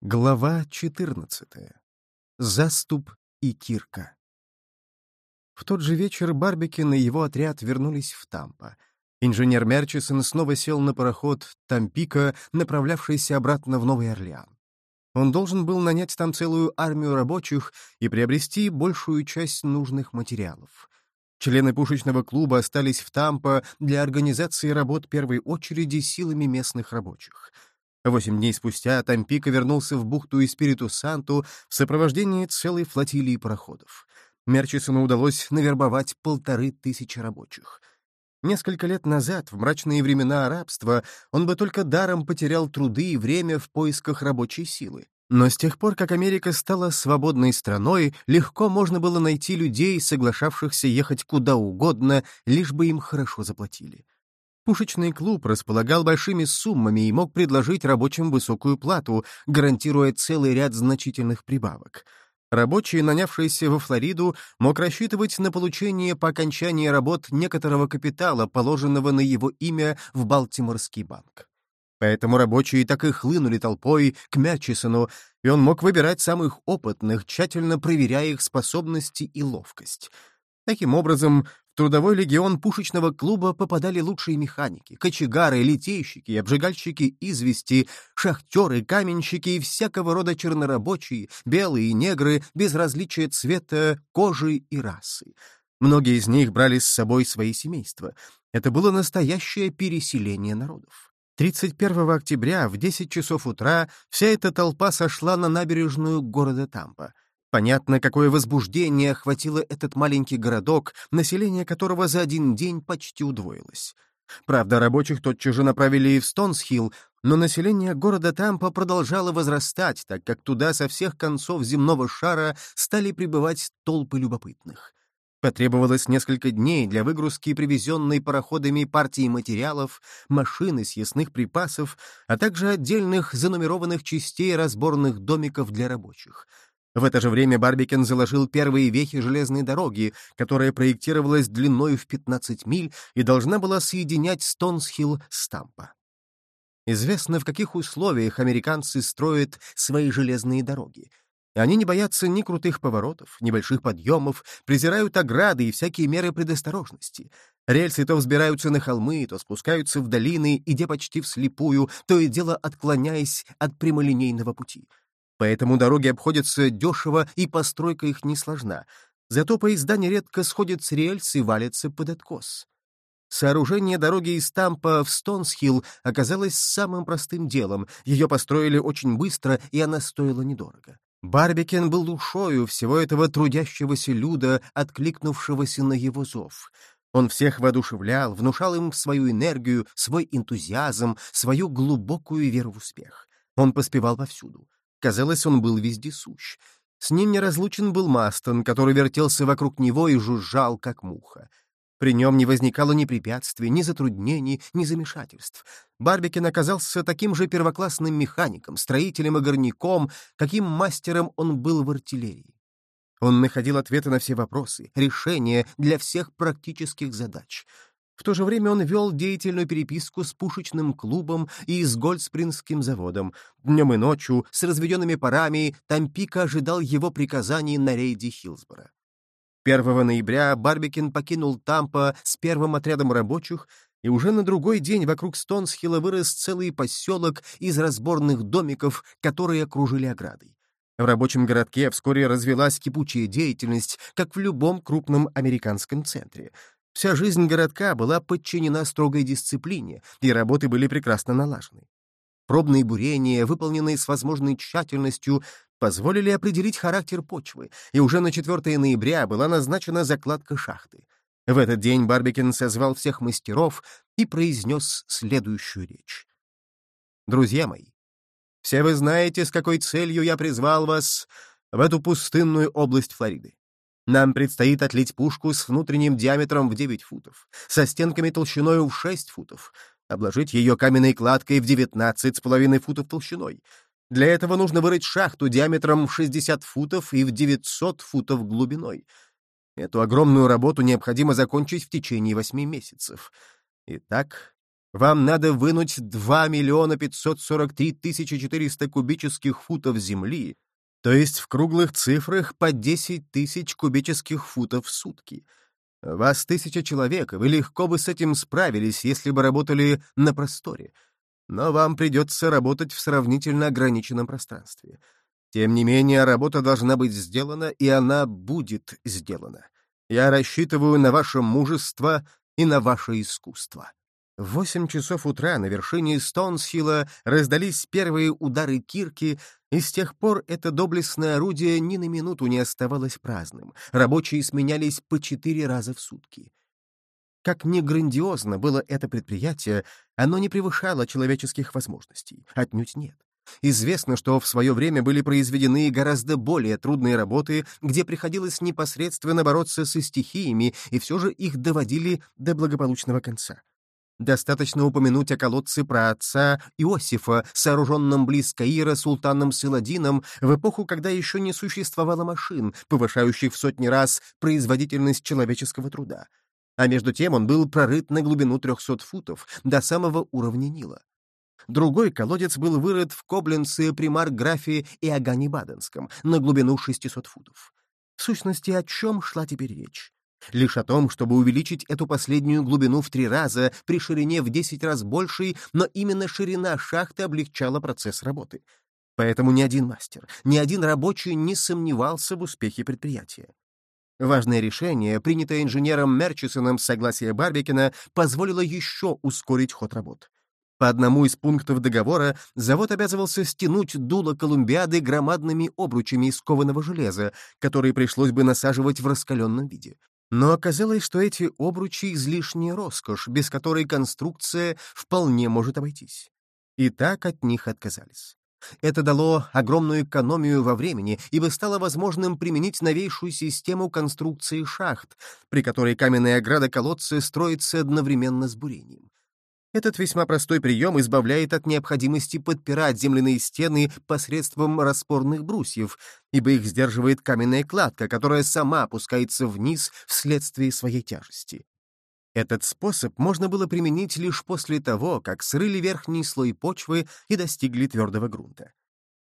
Глава 14. Заступ и Кирка. В тот же вечер Барбикин и его отряд вернулись в Тампа. Инженер Мерчисон снова сел на пароход Тампика, направлявшийся обратно в Новый Орлеан. Он должен был нанять там целую армию рабочих и приобрести большую часть нужных материалов. Члены пушечного клуба остались в Тампа для организации работ первой очереди силами местных рабочих — Восемь дней спустя Тампико вернулся в бухту Испириту-Санту в сопровождении целой флотилии пароходов. Мерчисону удалось навербовать полторы тысячи рабочих. Несколько лет назад, в мрачные времена рабства, он бы только даром потерял труды и время в поисках рабочей силы. Но с тех пор, как Америка стала свободной страной, легко можно было найти людей, соглашавшихся ехать куда угодно, лишь бы им хорошо заплатили. Пушечный клуб располагал большими суммами и мог предложить рабочим высокую плату, гарантируя целый ряд значительных прибавок. Рабочий, нанявшийся во Флориду, мог рассчитывать на получение по окончании работ некоторого капитала, положенного на его имя в Балтиморский банк. Поэтому рабочие так и хлынули толпой к Мячисону, и он мог выбирать самых опытных, тщательно проверяя их способности и ловкость. Таким образом, трудовой легион пушечного клуба попадали лучшие механики, кочегары, литейщики, обжигальщики извести, шахтеры, каменщики и всякого рода чернорабочие, белые и негры, без различия цвета, кожи и расы. Многие из них брали с собой свои семейства. Это было настоящее переселение народов. 31 октября в 10 часов утра вся эта толпа сошла на набережную города Тампа — Понятно, какое возбуждение охватило этот маленький городок, население которого за один день почти удвоилось. Правда, рабочих тотчас же направили в Стонсхилл, но население города Тампа продолжало возрастать, так как туда со всех концов земного шара стали прибывать толпы любопытных. Потребовалось несколько дней для выгрузки привезенной пароходами партии материалов, машин и съестных припасов, а также отдельных занумерованных частей разборных домиков для рабочих — в это же время Барбикен заложил первые вехи железной дороги, которая проектировалась длиною в 15 миль и должна была соединять Стонсхилл с Тампа. Известно, в каких условиях американцы строят свои железные дороги. Они не боятся ни крутых поворотов, ни больших подъемов, презирают ограды и всякие меры предосторожности. Рельсы то взбираются на холмы, то спускаются в долины, идя почти вслепую, то и дело отклоняясь от прямолинейного пути. Поэтому дороги обходятся дешево, и постройка их не сложна. Зато поезда нередко сходят с рельс и валятся под откос. Сооружение дороги из Тампа в Стонсхилл оказалось самым простым делом. Ее построили очень быстро, и она стоила недорого. Барбикен был душою всего этого трудящегося люда, откликнувшегося на его зов. Он всех воодушевлял, внушал им свою энергию, свой энтузиазм, свою глубокую веру в успех. Он поспевал повсюду. Казалось, он был вездесущ. С ним неразлучен был Мастон, который вертелся вокруг него и жужжал, как муха. При нем не возникало ни препятствий, ни затруднений, ни замешательств. Барбикин оказался таким же первоклассным механиком, строителем и горняком, каким мастером он был в артиллерии. Он находил ответы на все вопросы, решения для всех практических задач — в то же время он вел деятельную переписку с пушечным клубом и с Гольдспринским заводом. Днем и ночью, с разведенными парами, Тампика ожидал его приказаний на рейде Хилсбора. 1 ноября Барбикин покинул Тампа с первым отрядом рабочих, и уже на другой день вокруг Стонсхилла вырос целый поселок из разборных домиков, которые окружили оградой. В рабочем городке вскоре развелась кипучая деятельность, как в любом крупном американском центре — Вся жизнь городка была подчинена строгой дисциплине, и работы были прекрасно налажены. Пробные бурения, выполненные с возможной тщательностью, позволили определить характер почвы, и уже на 4 ноября была назначена закладка шахты. В этот день Барбикин созвал всех мастеров и произнес следующую речь. «Друзья мои, все вы знаете, с какой целью я призвал вас в эту пустынную область Флориды. Нам предстоит отлить пушку с внутренним диаметром в 9 футов, со стенками толщиной в 6 футов, обложить ее каменной кладкой в 19,5 футов толщиной. Для этого нужно вырыть шахту диаметром в 60 футов и в 900 футов глубиной. Эту огромную работу необходимо закончить в течение 8 месяцев. Итак, Вам надо вынуть 2 миллиона 543 тысячи 400 кубических футов земли, то есть в круглых цифрах по 10 тысяч кубических футов в сутки. Вас тысяча человек, вы легко бы с этим справились, если бы работали на просторе. Но вам придется работать в сравнительно ограниченном пространстве. Тем не менее, работа должна быть сделана, и она будет сделана. Я рассчитываю на ваше мужество и на ваше искусство. В восемь часов утра на вершине Стоунсхилла раздались первые удары кирки, и с тех пор это доблестное орудие ни на минуту не оставалось праздным. Рабочие сменялись по четыре раза в сутки. Как ни грандиозно было это предприятие, оно не превышало человеческих возможностей. Отнюдь нет. Известно, что в свое время были произведены гораздо более трудные работы, где приходилось непосредственно бороться со стихиями, и все же их доводили до благополучного конца. Достаточно упомянуть о колодце про отца Иосифа, сооруженном близ Каира султаном Саладином в эпоху, когда еще не существовало машин, повышающих в сотни раз производительность человеческого труда. А между тем он был прорыт на глубину 300 футов, до самого уровня Нила. Другой колодец был вырыт в Кобленце при Марграфе и Агане-Баденском на глубину 600 футов. В сущности, о чем шла теперь речь? Лишь о том, чтобы увеличить эту последнюю глубину в три раза при ширине в десять раз большей, но именно ширина шахты облегчала процесс работы. Поэтому ни один мастер, ни один рабочий не сомневался в успехе предприятия. Важное решение, принятое инженером Мерчисоном с согласия Барбикина, позволило еще ускорить ход работ. По одному из пунктов договора завод обязывался стянуть дуло Колумбиады громадными обручами из кованого железа, которые пришлось бы насаживать в раскаленном виде. Но оказалось, что эти обручи — излишняя роскошь, без которой конструкция вполне может обойтись. И так от них отказались. Это дало огромную экономию во времени, ибо стало возможным применить новейшую систему конструкции шахт, при которой каменная ограда колодца строится одновременно с бурением. Этот весьма простой прием избавляет от необходимости подпирать земляные стены посредством распорных брусьев, ибо их сдерживает каменная кладка, которая сама опускается вниз вследствие своей тяжести. Этот способ можно было применить лишь после того, как срыли верхний слой почвы и достигли твердого грунта.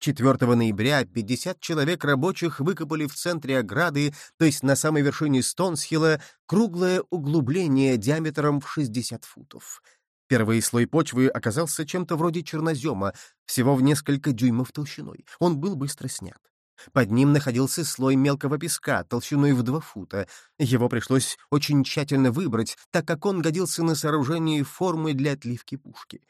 4 ноября 50 человек рабочих выкопали в центре ограды, то есть на самой вершине Стонсхилла, круглое углубление диаметром в 60 футов — Первый слой почвы оказался чем-то вроде чернозема, всего в несколько дюймов толщиной. Он был быстро снят. Под ним находился слой мелкого песка толщиной в два фута. Его пришлось очень тщательно выбрать, так как он годился на сооружение формы для отливки пушки.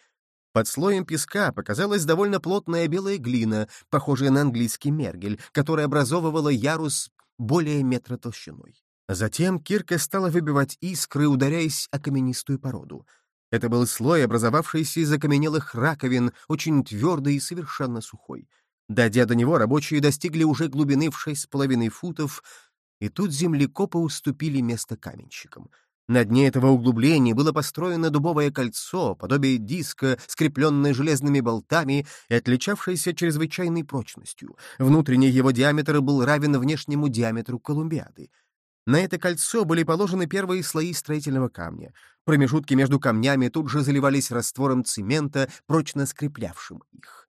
Под слоем песка показалась довольно плотная белая глина, похожая на английский мергель, которая образовывала ярус более метра толщиной. Затем кирка стала выбивать искры, ударяясь о каменистую породу. Это был слой, образовавшийся из окаменелых раковин, очень твердый и совершенно сухой. Дойдя до него, рабочие достигли уже глубины в шесть с половиной футов, и тут землекопы уступили место каменщикам. На дне этого углубления было построено дубовое кольцо, подобие диска, скрепленное железными болтами и отличавшееся чрезвычайной прочностью. Внутренний его диаметр был равен внешнему диаметру Колумбиады. На это кольцо были положены первые слои строительного камня. Промежутки между камнями тут же заливались раствором цемента, прочно скреплявшим их.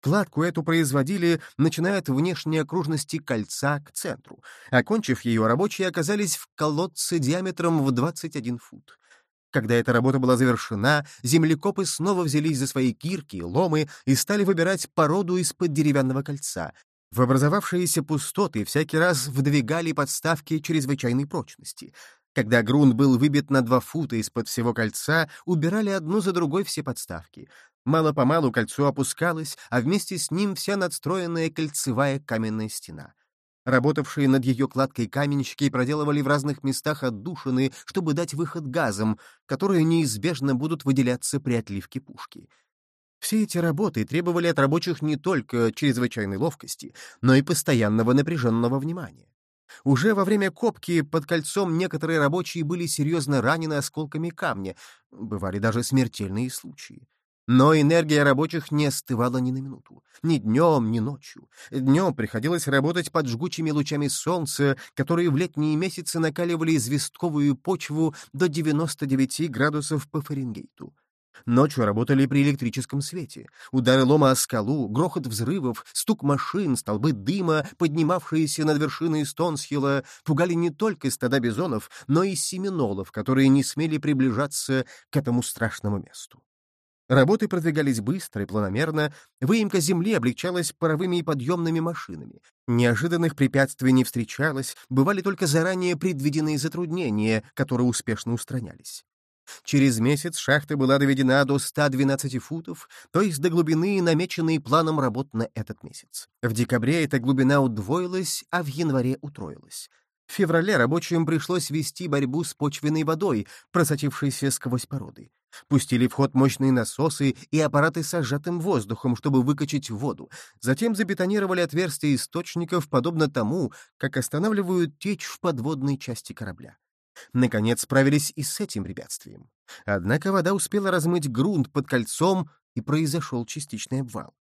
Кладку эту производили, начиная от внешней окружности кольца к центру. Окончив ее, рабочие оказались в колодце диаметром в 21 фут. Когда эта работа была завершена, землекопы снова взялись за свои кирки и ломы и стали выбирать породу из-под деревянного кольца, в образовавшиеся пустоты всякий раз вдвигали подставки чрезвычайной прочности. Когда грунт был выбит на два фута из-под всего кольца, убирали одну за другой все подставки. Мало-помалу кольцо опускалось, а вместе с ним вся надстроенная кольцевая каменная стена. Работавшие над ее кладкой каменщики проделывали в разных местах отдушины, чтобы дать выход газам, которые неизбежно будут выделяться при отливке пушки. Все эти работы требовали от рабочих не только чрезвычайной ловкости, но и постоянного напряженного внимания. Уже во время копки под кольцом некоторые рабочие были серьезно ранены осколками камня, бывали даже смертельные случаи. Но энергия рабочих не остывала ни на минуту. Ни днем, ни ночью. Днем приходилось работать под жгучими лучами солнца, которые в летние месяцы накаливали известковую почву до 99 градусов по Фаренгейту. Ночью работали при электрическом свете. Удары лома о скалу, грохот взрывов, стук машин, столбы дыма, поднимавшиеся над вершиной Стонсхилла, пугали не только стада бизонов, но и семинолов, которые не смели приближаться к этому страшному месту. Работы продвигались быстро и планомерно, выемка земли облегчалась паровыми и подъемными машинами. Неожиданных препятствий не встречалось, бывали только заранее предвиденные затруднения, которые успешно устранялись. Через месяц шахта была доведена до 112 футов, то есть до глубины, намеченной планом работ на этот месяц. В декабре эта глубина удвоилась, а в январе утроилась. В феврале рабочим пришлось вести борьбу с почвенной водой, просочившейся сквозь породы. Пустили в ход мощные насосы и аппараты с сжатым воздухом, чтобы выкачать воду. Затем забетонировали отверстия источников, подобно тому, как останавливают течь в подводной части корабля. Наконец справились и с этим препятствием. Однако вода успела размыть грунт под кольцом, и произошел частичный обвал.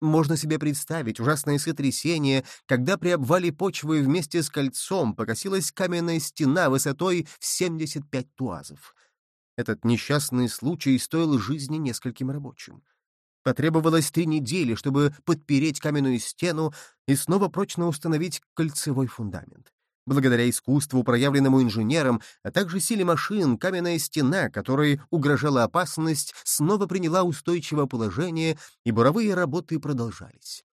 Можно себе представить ужасное сотрясение, когда при обвале почвы вместе с кольцом покосилась каменная стена высотой в 75 туазов. Этот несчастный случай стоил жизни нескольким рабочим. Потребовалось три недели, чтобы подпереть каменную стену и снова прочно установить кольцевой фундамент. Благодаря искусству, проявленному инженером, а также силе машин, каменная стена, которой угрожала опасность, снова приняла устойчивое положение, и буровые работы продолжались.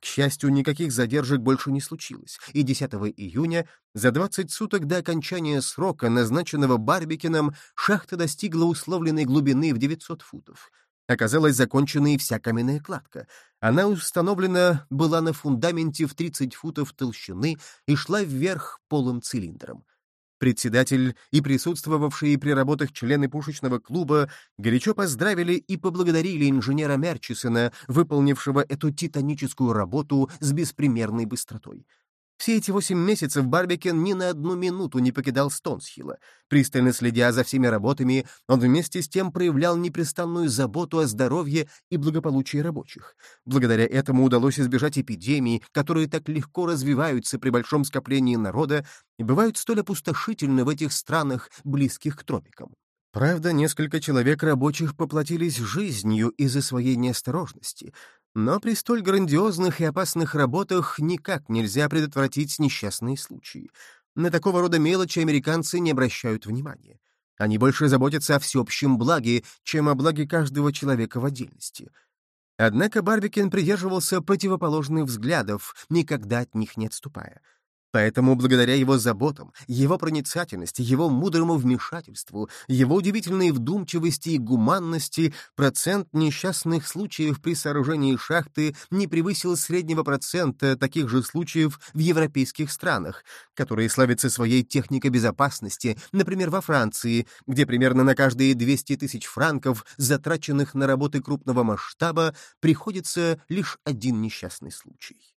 К счастью, никаких задержек больше не случилось, и 10 июня, за 20 суток до окончания срока, назначенного Барбикином, шахта достигла условленной глубины в 900 футов — Оказалась закончена и вся каменная кладка. Она установлена была на фундаменте в 30 футов толщины и шла вверх полым цилиндром. Председатель и присутствовавшие при работах члены пушечного клуба горячо поздравили и поблагодарили инженера Мерчисона, выполнившего эту титаническую работу с беспримерной быстротой. Все эти восемь месяцев Барбикен ни на одну минуту не покидал Стонсхилла. Пристально следя за всеми работами, он вместе с тем проявлял непрестанную заботу о здоровье и благополучии рабочих. Благодаря этому удалось избежать эпидемий, которые так легко развиваются при большом скоплении народа и бывают столь опустошительны в этих странах, близких к тропикам. Правда, несколько человек рабочих поплатились жизнью из-за своей неосторожности, но при столь грандиозных и опасных работах никак нельзя предотвратить несчастные случаи. На такого рода мелочи американцы не обращают внимания. Они больше заботятся о всеобщем благе, чем о благе каждого человека в отдельности. Однако Барбикен придерживался противоположных взглядов, никогда от них не отступая. Поэтому благодаря его заботам, его проницательности, его мудрому вмешательству, его удивительной вдумчивости и гуманности процент несчастных случаев при сооружении шахты не превысил среднего процента таких же случаев в европейских странах, которые славятся своей техникой безопасности, например, во Франции, где примерно на каждые 200 тысяч франков, затраченных на работы крупного масштаба, приходится лишь один несчастный случай.